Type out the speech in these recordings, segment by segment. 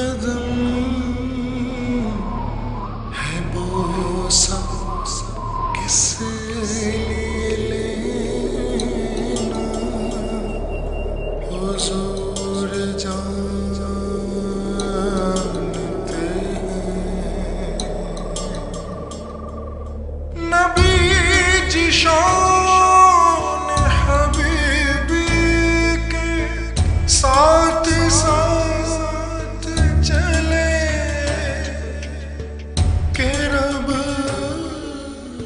kadam hai bosam kisse le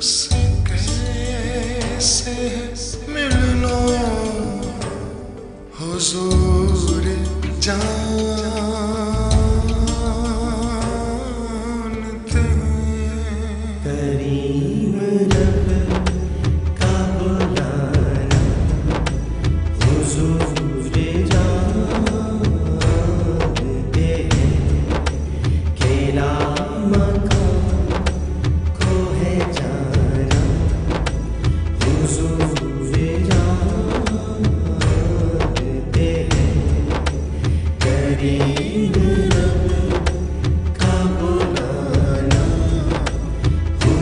तुझसे कैसे मिलना हुजूर जान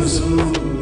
Jesus.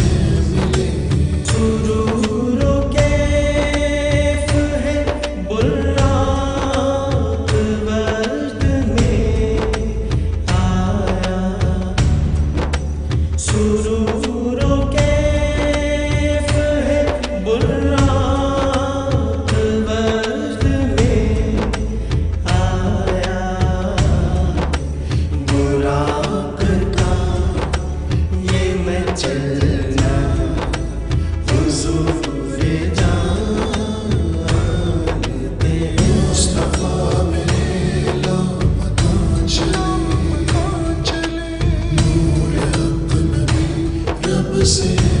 você.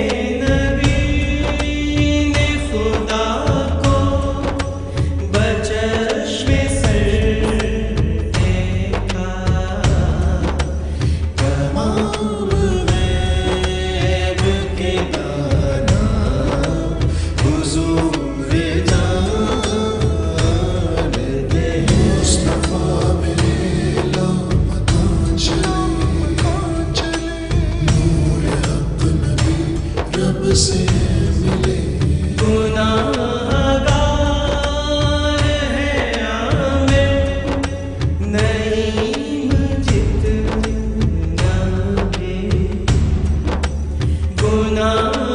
गुना